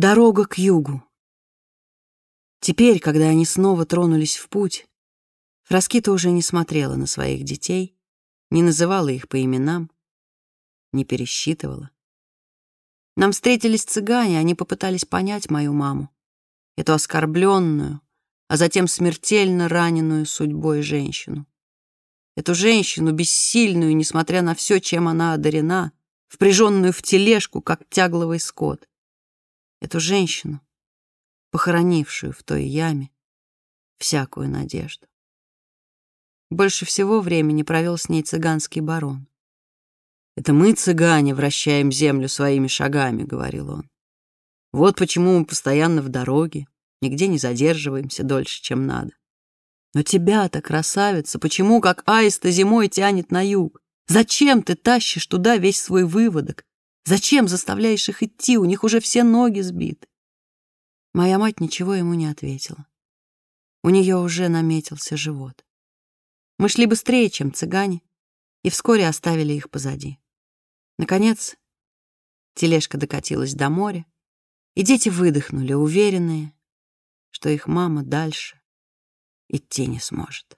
Дорога к югу. Теперь, когда они снова тронулись в путь, Фраскита уже не смотрела на своих детей, не называла их по именам, не пересчитывала. Нам встретились цыгане, они попытались понять мою маму, эту оскорбленную, а затем смертельно раненую судьбой женщину. Эту женщину, бессильную, несмотря на все, чем она одарена, впряженную в тележку, как тягловый скот. Эту женщину, похоронившую в той яме всякую надежду. Больше всего времени провел с ней цыганский барон. «Это мы, цыгане, вращаем землю своими шагами», — говорил он. «Вот почему мы постоянно в дороге, нигде не задерживаемся дольше, чем надо. Но тебя-то, красавица, почему, как аиста зимой, тянет на юг? Зачем ты тащишь туда весь свой выводок? Зачем заставляешь их идти? У них уже все ноги сбиты. Моя мать ничего ему не ответила. У нее уже наметился живот. Мы шли быстрее, чем цыгане, и вскоре оставили их позади. Наконец, тележка докатилась до моря, и дети выдохнули, уверенные, что их мама дальше идти не сможет.